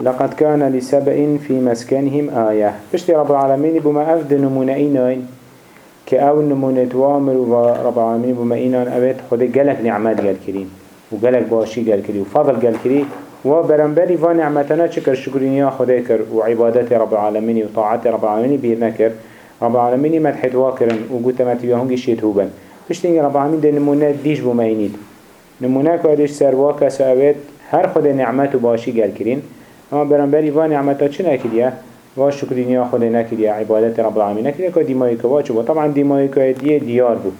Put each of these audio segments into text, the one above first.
لقد كان لسبع في مسكنهم آية. بشتي رب العالمين بما أفد نمونئين كأو نمونة وامر رب العالمين بما إينان أبد خد جلك نعمات قال كريم وجلك باشي قال كريم وفضل قال كريم وبرنبري فنعمتنا شكر شكرين خدا كر وعبادات رب العالمين وطاعات رب العالمين بيرنا كر رب العالمين مدحت واكرن وقلت ما تبيهونج شيت هوبن بشتين رب العالمين ده نمونة ديش بمينيد نمونة كادش سر واكا سأبد هر خدا نعمت باشي قال كريم اما برنبري فنعمتا چه نكريه و شکرینی خود نکریه عبادت رب العالمین نکریه که دیمایی که واجبه طبعا دیمایی که دیه دیار بود.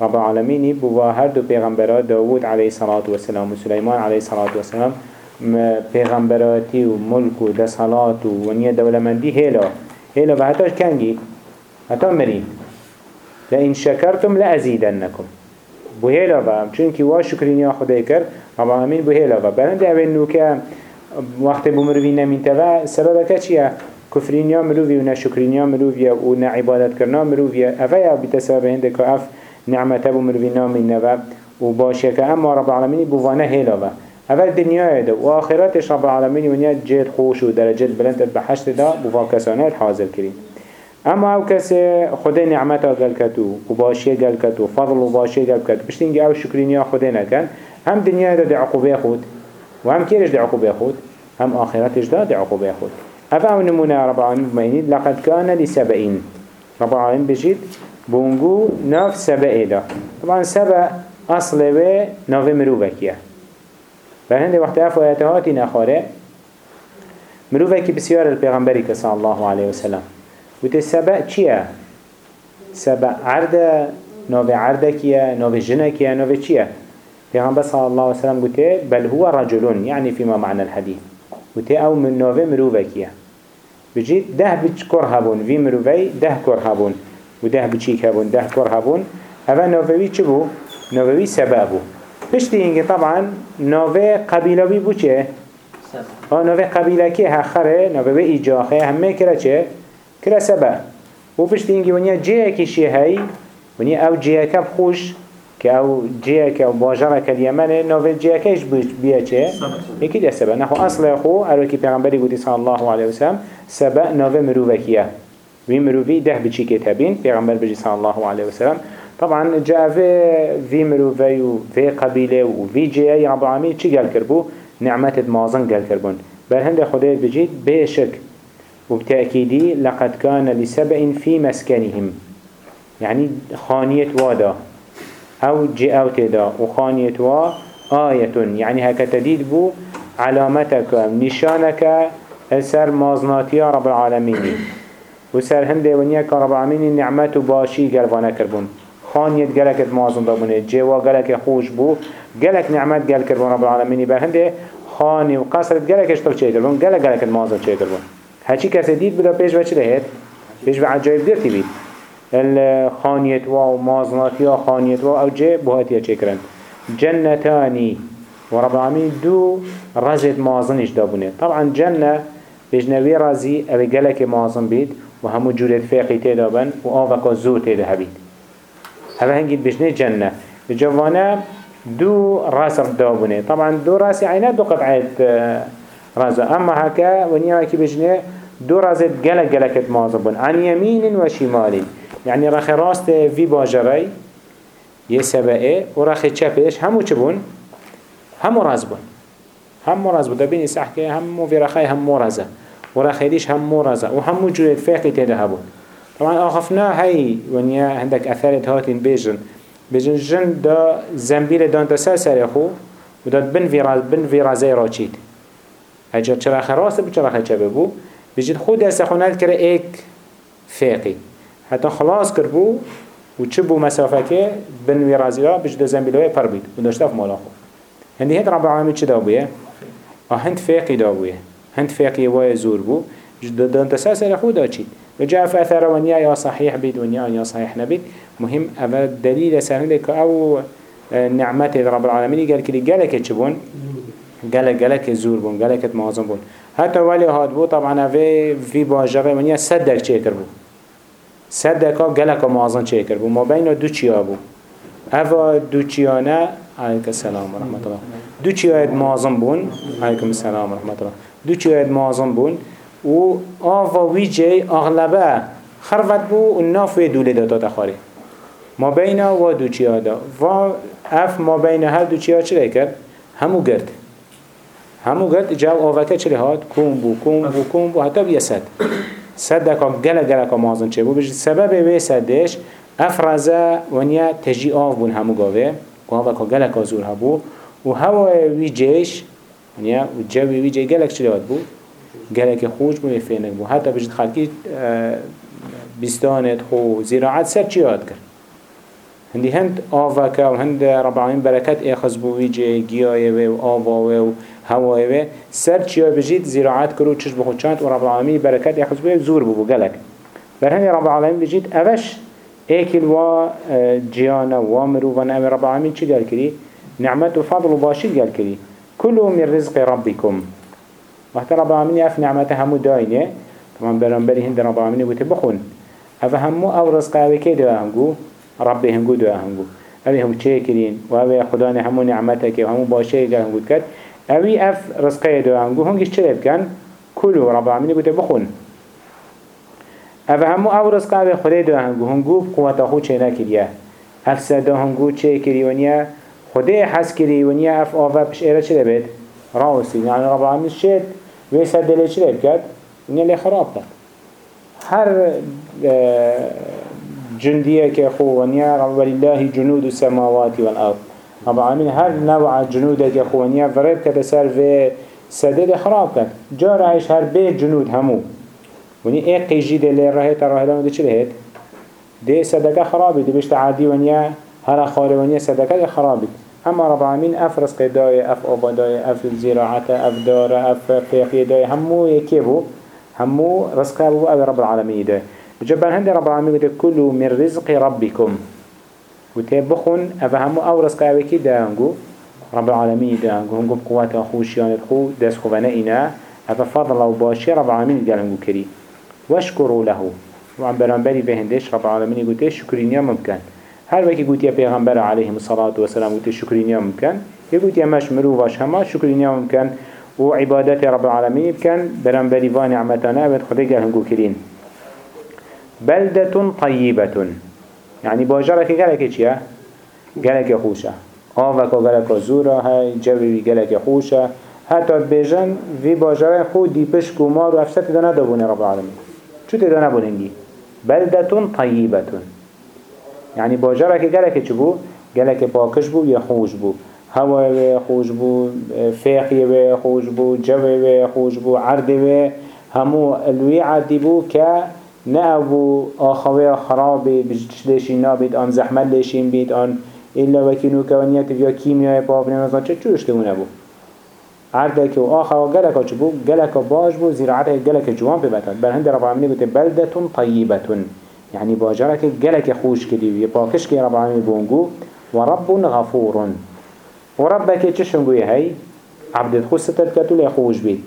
رب العالمینی بو هر دو پیغمبرات داود علیه صلاة و سلام و سلیمان علیه صلاة و سلام پیغمبراتی و ملک و دسالات و ونیه دولمندی هیلا. هیلا و حتی کنگی. حتی مرین لئن شکرتم لأزیدنکم. بو هیلا و چونکی وا شکرینی خدای کرد رب العالمین بو هیلا و. برند اول نوکه وقت بمروی نمین توا سبب که چیه؟ كفرينيا مروفي ونشكرينيا مروفي ونعبادت كرنا مروفي أفيا بتسبب هندك أف نعمته بمروفينا من نبا وباشيك أما رب العالمين بوانا هيلا اول دنیا ده و آخرتش رب العالمین ونیا جد خوش و درجات بلند بحشت دا بوا کسانه حاضر کرین. اما أو کس خدا نعمت گل کتو و باشی گل کتو فضل و باشی گل کتو بشتینگی أو شکرینیا خدا نکن هم دنیا ده ده عقوبه خود و هم کیرش ده عقوبه خود؟ هم آخرتش ده ده عقوبه خود. أفا نمونا رب العالمين بمينيد لقد كان لسبعين رب العالمين بجيد بونجو ناف سبعي دا. طبعا سبع أصل و ناف مروفكيا فهند وقت أفواتهاتي نخاره مروفكي بسيار البيغمبري صلى الله عليه وسلم. وتي سبع چيا سبع عرده ناف عردكيا ناف جنكيا ناف چيا پیغمبر صلى الله عليه وسلم قلت بل هو رجل يعني فيما معنى الحديث قلت أو من ناف مروفكيا بجید ده بچ کر هبون وی مروی ده کر هبون و ده بچیک هبون ده کر هبون اول نووی چه بو؟ نووی سبب بو پشتی طبعا نوه قبیلوی بو چه؟ آه نوه قبیله که هخره نوه ایجاخه همه کرا چه؟ کرا سبب و پشتی اینگه ونیا جه کشی هی ونیا أو جه کب خوش که أو جه که باجره که یمنه نوه جه کش بیا چه؟ یکی ده سبب نخو اصل خو ارو که پیغمبری گوتی صلی الله علیه وسلم سبع نوه مروفكية وي مروفي ده بچي كتابين پیغمبر بجي صلى الله عليه وسلم. طبعا جاء في مروفي وفي قبيلة وفي جاء رب العالمين چي قال كربو؟ نعمت مازن قال كربون. بل هند خدای بجيت بشك وبتأكيدي لقد كان لسبع في مسكنهم. يعني خانية وادا. أو جاء تدا وخانية وا آية. يعني هكا تديد بو علامتك نشانك سر مازناتيا رب العالمين. وسر هنده ونيا رب العالمين نعمت باشي قلبانا كربون خانيت قلقت مازن دابونه جوا قلق خوش بو. قلق نعمت قل كربون رب العالمين بل هنده خاني وقصرت قلق اشتر چه كربون قلق قلقت مازن چه كربون هچی کسی دید بدا پیش بچه دهید؟ پیش به عجایب درتی بید الخانيت و مازناتيا خانيت و أو جه بوهاتيا چه کرن؟ جنتاني ورب العالمين دو رزت مازنش دابونه. طبعا جنة بجنوی رازی اوه گلک معظم بید و همو جورت فیقی تیدا بن و آوکا زور تیدا هبید. اوه هنگید بجنه جنه بجوانه دو راس دابونه. طبعا دو راس عينه دو قطعات رازه. اما هكا ونيا كي بجنه دو رازت گلک گلکت بن عن يمين و شمال يعني رخ راست في باجري يسبئه و رخ چپش همو چه بون؟ همو راز بون. همو راز بون. دبینی سحکه همو في رخای همو رازه ورا خيريش هم مرزا وهم جورت فاقي تده طبعا آخفنا هاي ونيا عندك أثارت هاتين بيجن بيجن جن دا زنبيل دان تسا سرخو وداد بن في راز بن في رازي راچيد هجر چرا خراس بو چرا خچه بو. بيجن خود استخونات كره ايك فاقي حتى خلاص كربو و چه بو مسافه که بن وی رازی را بجد زنبیلوی پر بید و داشته مالا خو هندی هند رب العالمین چه دابویه؟ آهند فاقی دابویه هند فقه وای زور بو. جددان تساسر خود چید وجاء فأثر ونيا يا صحيح بيت ونيا يا صحيح نبيت مهم أما دليل سهلك أو نعمت رب العالمين قال كلي قالك تشبون قالك قالك زور بون قالك معظم بون. حتى ولي هاد بو طبعا في في باجره ونيا صدق چيكر بو. صدق قالك معظم چيكر بو. ما بين دو چيا بو. أفا دو چيانا عليك السلام ورحمة الله. دو آيات معظم بون عليكم السلام ورحمة الله. دو آيات معظم بون. و آفا ويجي أغلبه خرفت بو و ناف دوله داتا تخاري ما بين و دو آده و اف ما بين هر دو آده چه کرد؟ همو گرد. همو گرد جو آوکه چه هاد؟ کون بو کون بو کون بو. حتی بیا سد سد دکا گل گل که مازن چه بو. بجد سبب وی سدش افرزه ونیا تجی آف بون همو گاوه. و آوکه گل که زور هبو. و هوا وی جیش ونیا و جوی وی جی گلک چه هاد بو؟ گلک خوش بو فینک بو. حتی بجد خلقی بستانت خو زراعت سر چی هاد کرد؟ هندي هند آفاكا و هند رب العالمين بركات اخذ بوي جي گيايه و آواوه و هوايه سر چيا بجيت زراعات کرو چش بخود چاند و رب العالمين بركات اخذ بوي زور بو گلك برهني رب العالمين بجيت اوش ايكل و جيانا و مروفان امي رب العالمين چي قال كري نعمت و فضل و باشي قال كري كلوا من رزق ربكم وقت رب العالمين اف نعمته همو داينه طبعا برنبري هند رب العالمين بتبخون اف همو أو رزق اوه كي دو همو ربي هنگو دو هنگو اوی هم چه کرین و اوی خدا نعمته که همو باشه که هنگو کرد. اوی اف رزقه دو هنگو هنگیش چه بکن کلو رب العالمین بوده بخون أو همو أو رزقه اوی خدا دو هنگو هنگو قوت خود چه نکریه اف سده هنگو چه کری ونیا خدا حس کری ونیا اف آفا پش ایره چه بید راوسی یعنی رب العالمین شد وی سده لی چه بکد ونیا لی خراب کرد هر جندية كخوانيا ولله جنود السماوات والأرض. رب العالمين هر نوع جنود كخوانيا فريب كتسر في سدد خراب كد جار عيش هر بيت جنود همو وني إيه قيجي دي اللي راهيت راهي دي چه لهيت دي صدقه خرابي دي بيشت عادي ونيا هر خاري ونيا صدقه خرابي اما رب العالمين اف رزق داي اف آباداي اف زراعة اف دار اف فيقي داي همو يكيبو همو رزقه ابو رب العالمين داي جبان هند رب العالمين كلوا من رزق ربكم وتبخون أفهموا أو رزق أوكي دانجو رب العالمين دانجو هنجو بقوات أخوش يعني خو دس خوانا إنا. أففضل وباشي رب العالمين قالنجو كري. واشكروا له. وعن برانبري بهندش رب العالمين قلت شكرين يا ممكن. هل وكي قلت يا پیغمبر عليه الصلاة والسلام قلت شكرين يا ممكن. يقول يا مش مروفاش هما شكرين يا ممكن. وعبادات رب العالمين كان برانبري وانعمتنا. بد خده قالنجو كرين. بلدة طيبة. یعنی باجره که گلک چیه؟ گلک خوشه آوکا گلک زوره های جوی گلک خوشه حتی بیجن وی باجره خود دیپش گمار و افسد تدا ندابونه رب العالمین چو تدا نبوننگی؟ بلدتون طیبتون یعنی باجره که گلک چی بو؟ گلک پاکش بو یا خوش بو هوا و خوش بو فیقی و خوش بو جوی و خوش بو عرد و همو الوی عدی بو که نه ابو آخوه خرابه بجدشی نابید آن زحمت لیشین بید آن ایلا وکی نوکوانیت یا کیمیای پاپ نمازان چه چوشته اونه بو عرده که آخوه گلکا چه بو گلکا باش بو زیراعت گلک جوان ببتن بر هند رب العالمین بوده بلدتون طیبتون. يعني باجرك جلك خوش كدي يباكش كي رب العالمين بونجو ورب غفور وربك تشنجو هاي عبد الخوش ستتكتل يخوش بيت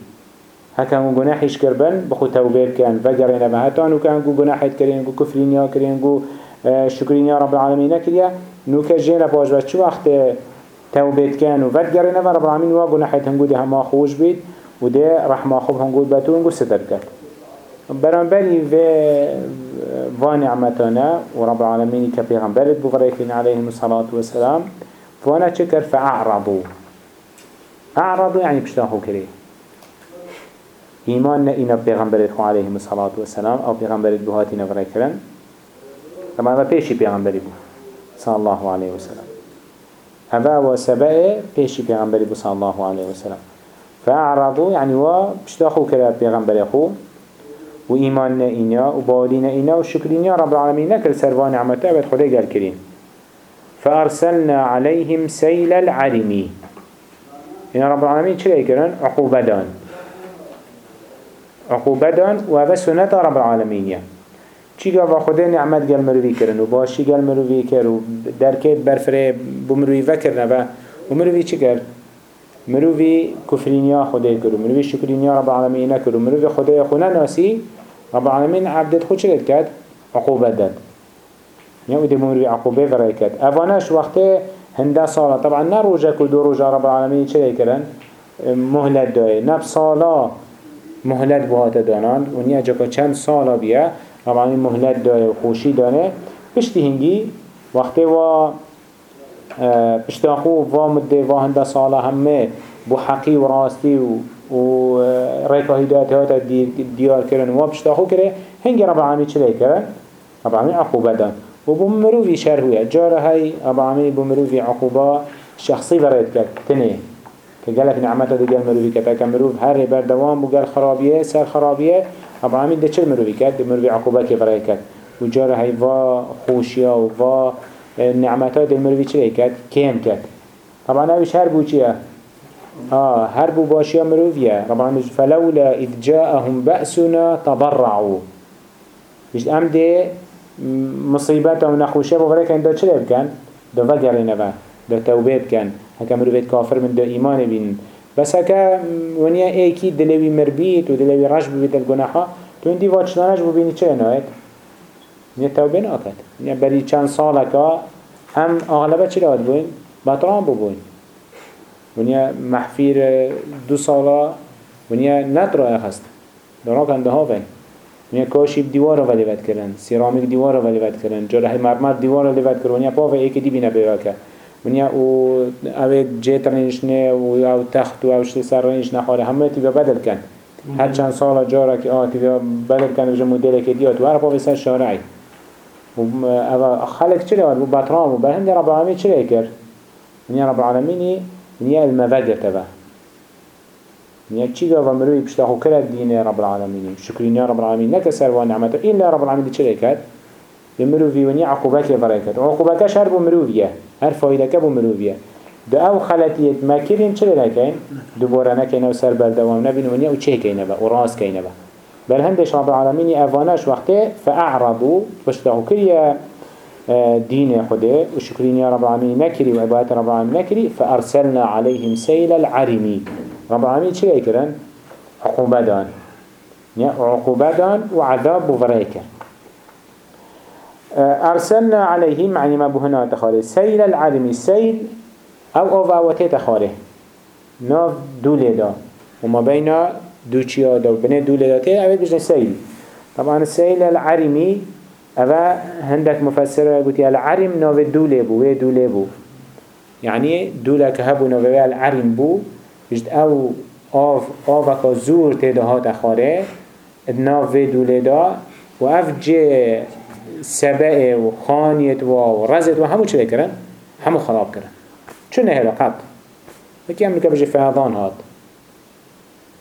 هكا هنگو گناحیش کربن بخو توبه بکن وگرین به هتان و که هنگو گناحیت کرین هنگو کفرینیا کرین هنگو شکرینیا رب العالمین نکریا. نو که جین باش و چه وقت توبه کن و وگرین و رب العالمین و گناحیت هنگو ده همه خوش بید و ده رحمه خوب هنگو بتو هنگو ستر کرد برانبری و و نعمتنا و رب العالمین که پیغمبرت بفريكين عليهم الصلاة والسلام فانا چكر فأعرضوا أعرضوا يعني بشتاهو كريه ایمان نه اینا پیغمبرت خو علیه الصلاة والسلام أو پیغمبرت بهاتی نفره کرن اما اما پیشی پیغمبری بو صلی الله علیه وسلم اما و سبعه پیشی پیغمبری بو صلی الله علیه وسلم فاعرضوا يعني و بشتاخو كرات پیغمبر خو. و ایمان نه اینا و باولی نه اینا و شکرین رب العالمین نکر سروان نعمته بد خدا گل کرین فأرسلنا عليهم سيل العرمي إن رب العالمين چه يكرن عقوبة دان عقوبة دان و هذا سنة رب العالمين. چی گا خدا نعمت گل مروی کرن و باشی گل مروی کر و درکت برفره بمروی وکرنه و و مروی چی کرد؟ مروی کفرینیا خدا کر و مروی شکرینیا رب العالمین کر و مروی خدا خونه ناسی رب العالمین عبدت خود چی کرد؟ عقوبت داد ودی مروی عقوبة ورای کرد. اوانش وقتی هنده صالة طبعا نه روجه كدو روجه رب العالمين چه كرن مهلت داي نب صالة مهلت بهات دانان ونیا جاكا چند صالة بيه رب العالمين مهلت داي وخوشي دانه پشتی هنگی وقتی و پشتی خو و مده و هنده صالة همه بو حقی و راستی و و ريكا هدايات هاتا ديار كرن و بشتاخو كره هنگي رب العالمين چلي كرن رب العالمين عقوبة دان و بمروفي شر هوية جارة هاي رب العالمين بمروفي عقوبة شخصي بريد كت تنه. كقالك نعمته دي قال مروفي كتا كمروف هر بردوام بو قال خرابيه سر خرابيه رب العالمين ده چل مروفي كت دي مروفي عقوبة كي بريد كت و جارة هاي وا خوشيا و وا نعمته دي مروفي چلي كت كيم كت طبعا اوش هر بو آه هر بو مروفيا ربنا فلولا إذ جاءهم بأسنا تضرعوا. بيش أم دي مصيبته ونخوشه بغيره كان دا چلي بكن دا وقرين با دا توبه بكن هكا مروفيت كافر من دا إيمان بين بس هكا ونيا ايكي دلوي مربيت ودلوي رجب بيت الگناحا تو اندي واجتاناش بو بيني چه نايت نيا توبه ناكت نيا بري چند سالكا هم اغلبه چلي هاد بوين بطران بو بوين ونیا محفیر دو سالا ونیا نترا اخست دارا کنده ها بین. ونیا کاشیب دیوار ولی ود کرن سیرامیک دیوار ولی ود کرن جرح مرمر دیوار ولی ود کرن ونیا پاوه ایک دی بینه بیوا که ونیا أو اوه جیت رنشنه و أو تخت و أو شتی سر رنش نخواره همه تیبا بدل کن هر چند سال جارا که آه تیبا بدل کن بجا مدل که دیات و هر پاوه سر شارعی و خلق چلی و بطرام و برهند رب العالمین چلی کرد ونیا رب العالمینی نيا المفاجأة تبع نيا چيغا ومروي بشتاخو كلا الدين رب العالمين شكرين يا رب العالمين نكسر ونعمته إلا رب العالمين دي چلكات بمروفي ونيا عقوبات يفريكات وعقوباتش هر بمروفيا هر فايدك بمروفيا ده أو خلطيت ما كرين چلي لكين دوباره نكين أو سر بردوام نبين ونيا و چه كينه با؟ وراس كينه با. بل هندش رب العالمين افاناش وقته فأعرضوا بشتاخو كريا دين خده. وشكرين يا رب العالمين نكري وعبادة رب العالمين نكري. فأرسلنا عليهم سيل العرمي. رب العالمين شو يكرن عقوبة دان. عقوبة دان وعذاب بفريكة أرسلنا عليهم يعني ما بهنا تخاري سيل العرمي سيل أو أوفاوتي تخاري ناف دولي دا وما بين دوچيا دا وبين دولي دا تي أبد بجن سيل طبعا السيل العرمي اوه هندك مفسره قلت العرم نوه دوله بو وی دوله بو يعني دوله که هبو نوه العرم بو. بجد أو آف آفکا زور تیده ها تخاره نوه دوله دا و اف جه سبعه و خانیت و رزت و همو چه کرن؟ همو خراب کرن. چون هلا قط وكي هم بجي فيضان هات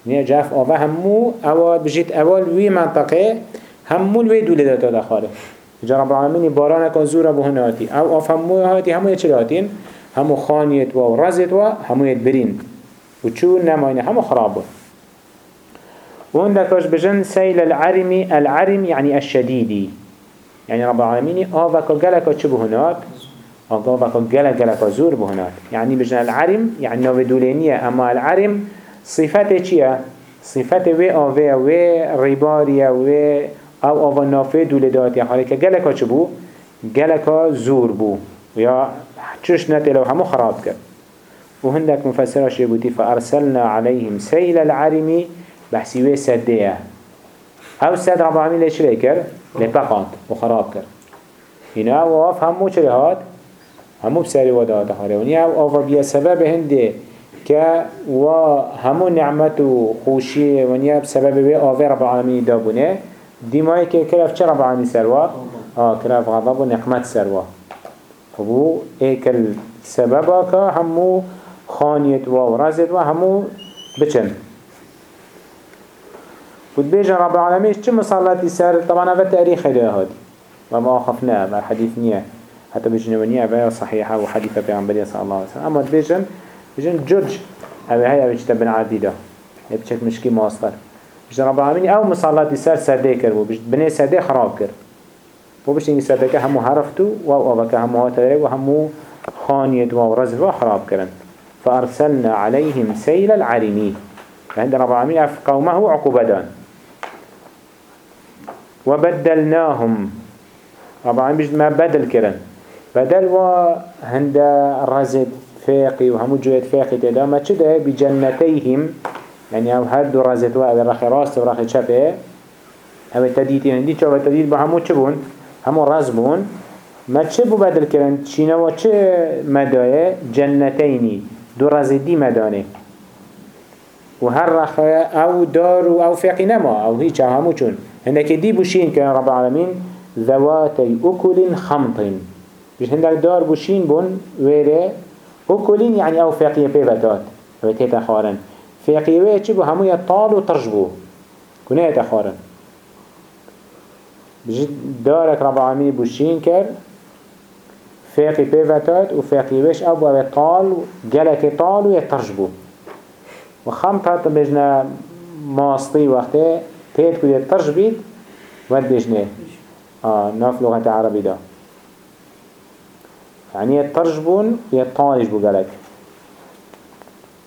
نيا جاف آوه همو اول بجيت اول وي منطقه همون وی دوله داتا دخاره جناب العالمین باران کن زور ابو هناتی. أو آف همو هاتی همو چه هاتین همو خانیت و رزت و همو برین. و چون نماینه همو خراب بود. وهن ذكرش بجن سيل العرم العرم يعني الشديدي يعني رب العالمين آفاك قلقا چه بهنات آفاك قلق قلقا زور بهنات يعني بجن العرم يعني نوه دولينية أما العرم صفته چيه صفته وي آوه وي رباريه وي أو آوا نافه دوله داتی حالی که گلکا چه بو؟ گلکا زور بو. یا چش نتلو همو خراب کرد. و هندك مفسره شبوتي فأرسلنا عليهم سيل العرمي بحسيوه سده أو سد رب العالمين ليش ليكر لبقات وخراب كر هنا واف همو چه هاد همو بسري وداته حاله ونيا أو آفا بيا سبب هنده که و همو نعمت و خوشی ونیا بسبب وی آوه رب العالمین دابونه دیمایی که کرف چه رب العالمین سروا؟ آه کرف غضب و نقمت سروا خبو ایکل سببا که همو خانیت و رزت و همو بچن. بود بيجن رب العالمين چه مصالاتي سر؟ طبعا هذا تاريخ له هادي وما خفناه ما الحديث نية حتى بيجن ونية بها صحيحة وحديثة بيعنبرية صلى الله عليه وسلم أما بيجن بيجن جرج هذا هي أبي تبن عديدة بشكل مشكي ماستر. بجد رب العالمين أو مصالاتي سر سرده كر و بجد بني سرده خراب كر و بجد إني سرده همو حرفتو و أو که همو هاتره و همو خانيت و رزف و خراب كرن فأرسلنا عليهم سيل العرمي عند رب العالمين اف قومه عقوبدان وبدلناهم. العالمين بجد ما بدل كرن. بدل و هند رزد فاقي وهمو جويت فاقي تدا ما چده بجنتيهم. يعني أو هر دو رزد و أو رخي راست و رخي چپه أو تديتين هندي أو تديت با همو چه بون؟ همو رز بون. ما چه بو بدل کرن چینه و چه مدایه؟ جنتینی. دو رزدی مدانه. و هر رخي أو دار أو فاقي نما. أو هيچ همو چون. هندك دي بوشين كان رب العالمين ذواتي اكل خمط. بيش هندك دار بوشين بون ويره اكلين يعني أو فاقية بيبتات. أو تيتا خارن. فاقية ويه چي بو؟ همو يطال و ترج بو. كونه يتا خارن. بجد دارك رب العالمين بوشين كر فاقي بيبتات و فاقية ويش أو بو طال جلك طال و يترج بو. وخمط هات بجنا ماستي وقته تيت كده ترج بيت ود بجنه آه ناف لغة عربي ده يعني يترج بون يطالج بو قالك.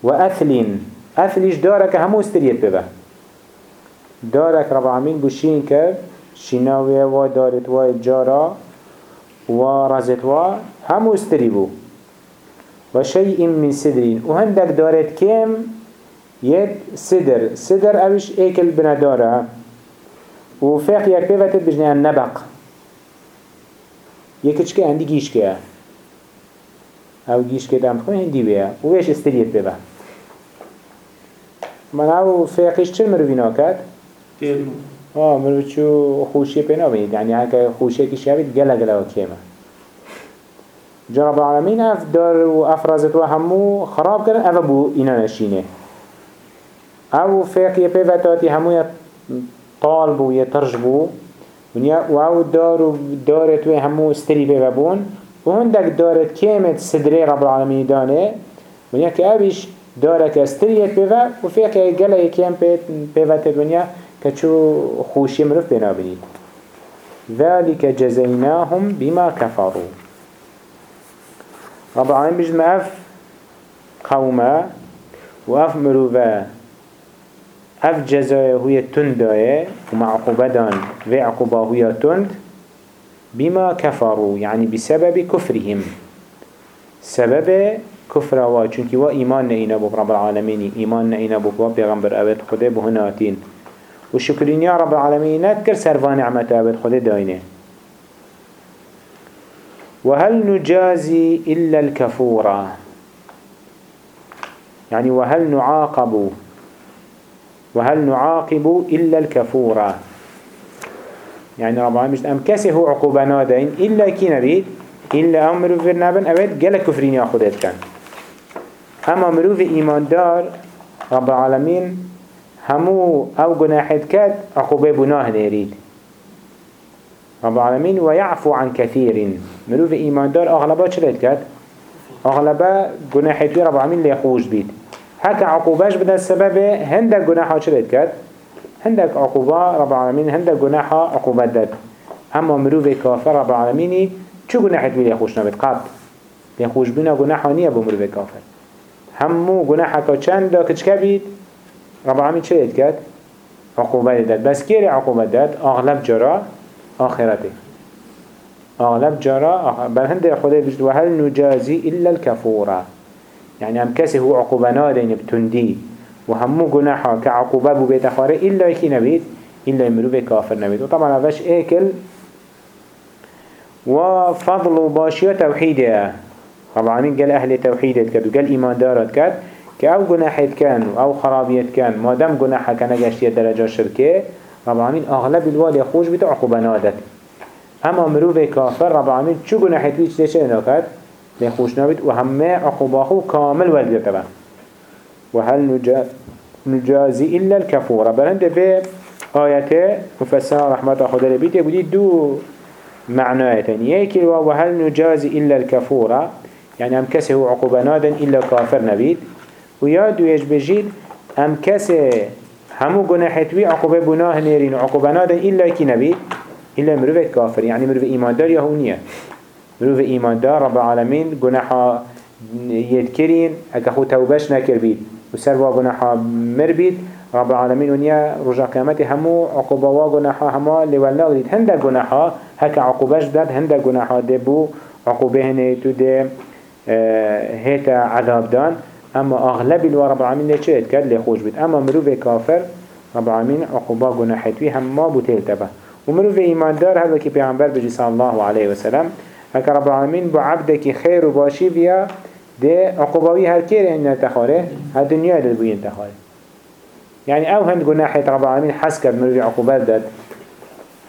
وأثلين. أثليش دارك؟ همو استريت ببه. دارك رب العالمين بوشين كر شناوية و دارت و جارا و همو استري بو. وشيء من سدرين وهندك دارت كم؟ يد سدر سدر اوش ايكل بنداره وفاق يك بيفتت بجنه النبق يكتش كه عندي جيش كه أو جيش كه دام تخوي هندي بيه ويش استريت بيه من أو فاقش چل مروفينا كد؟ آه مروف چو خوشي بينا بينید يعني هكا خوشي كي شابت گلا گلا و كيما جرب العالمين اف دار و افرازت و همو خراب كرن اف بو اينا نشينه أو فاقية بيفتاتي همو طال بو يترج بو و أو دار دارت و همو استري ببون و هندك دارت كيمت صدري رب العالمين دانه ونیا که اویش داره که استریت بیوه و فیقه گله کم بیوه دنیا که چو خوشی مروف بینا بینید ذلك جزيناهم بما كفروا رب العالمين اف قومه و اف مروفه اف جزايا هي تندايا ومعقوبة في عقوبة هي تند بما كفروا يعني بسبب كفرهم سبب كفر وا چونكي وا ايمان نئينا بو رب العالمين ايمان نئينا بو بو پیغمبر اوید خده بو هناتين وشكرين يا رب العالمين نذكر سرفا نعمت اوید خده داينه وهل نجازي إلا الكفورة يعني وهل نعاقب وهل نعاقب إلا الكفورة يعني رب العالمين أم كسي عقوبة نادين إلا كي نبيد إلا أمر في النبن أبد قال كفرين يأخذت كان. أما مروف إيمان دار رب العالمين همو أو جناحت كات عقوبة بناه نريد رب العالمين ويعفو عن كثير مروف إيمان دار أغلبات شلت كات أغلبا جناحت رب العالمين ليخوش بيت هكا عقوباش بدأ السبب هندك جناحا شلت كات؟ هندك عقوبة رب العالمين هندك جناحا عقوبة داد أما مروف كافر رب العالمين چو جناحت بيلي خوش نبت قط بنا جناحا نية بمروف كافر. همو جناحا كا چند؟ دا كچ كبيد رب العالمين شلت كات؟ عقوبة داد بس كيري عقوبة داد أغلب جرا آخرته. أغلب جرا بل هندك خده بجد وهل نجازي إلا الكفورة. يعني هم كسي هو عقوبة نادين بتندي وهمو جناحا كعقوبة بو بيت خاره إلا يكي نبيت إلا يمرو كافر نبيت وطبعا هذاش ايكل وفضل باشية توحيدها طبعا قال أهل توحيد كد وقال إيمان دارت كد كأو جناحت كان أو خرابيت كان ما دام جناحا كان جاشتية درجة شركة العالمين أغلب الوالي خوش بيت عقوبة نادت. أما مروف كافر رب العالمين شو جناحت بيش ليش ناكد لخوش نبيت وهمه عقوباخو كامل والد تبع وهل نجازي إلا الكفورة بلند في آياته مفسر رحمة خدا لبيت يقول دو معنايتين. يكي وهل نجازي إلا الكفورة يعني أم كسه عقوبة نادا إلا كافر نبيت. ويادو يجبجيد أم كسه همو جناحت بي عقوبة بناه نيرين. عقوبة نادا إلا كي نبيت. إلا مروفة كافر. يعني مروفة إيمان دار يهونية مروف ایمان دار رب العالمین گناحا ید کرین اگه خود توبش نکر بید و سر و گناحا مر بید رب العالمین ونیا رجا قیامت همو عقوبه و گناحا همو لول نگرید هنده گناحا هک عقوبش داد هنده گناحا دبو عقوبه هنه تو ده آه، هيتا عذاب دان. اما اغلب الوا رب العالمين ده چه اتكاد لخوش بيت اما مروف كافر رب العالمين عقوبه گناحتوي هم ما بوتيل تبه ومروف ايمان دار هذا كي پیغمبر بجي صلى الله عليه وسلم هكا رب العالمين عبدك خير وباشي بيا ده عقوبوي هر كير ان تخاره هر دنيا ده بوين تخاره يعني أو هند گناحت رب العالمين حس کرد مروف عقوبات داد.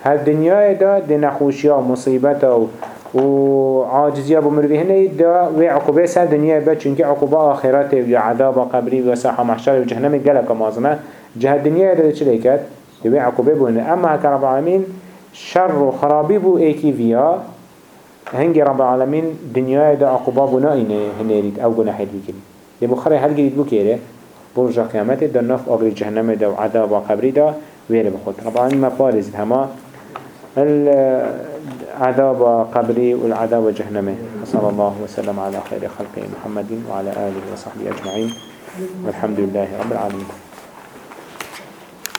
هر دنیا دا ده نخوشیا مصیبتا و و عاجزية بمروي هنا دا و عقوبة سر دنيا با چونك عقوبة آخرات و عذاب قبري و ساحة محشر و جهنم قلق مازنه جهة دنيا دا چه ليكت دا عقوبة بونه اما هكا رب العالمين شر و خرابي بو ايكي فيا هنگی رب العالمین دنیای دا عقوبا اینه هنرید أو گناحید بکری یه بخاره هل گرید بو برجا قیامت دا نف آگر جهنم دا و عذاب و قبری دا ویره بخود. رب العالمین ما پارزید هما العذاب قبري والعذاب جهنمي صلى الله وسلم على خير خلقه محمد وعلى آله وصحبه أجمعين والحمد لله رب العالمين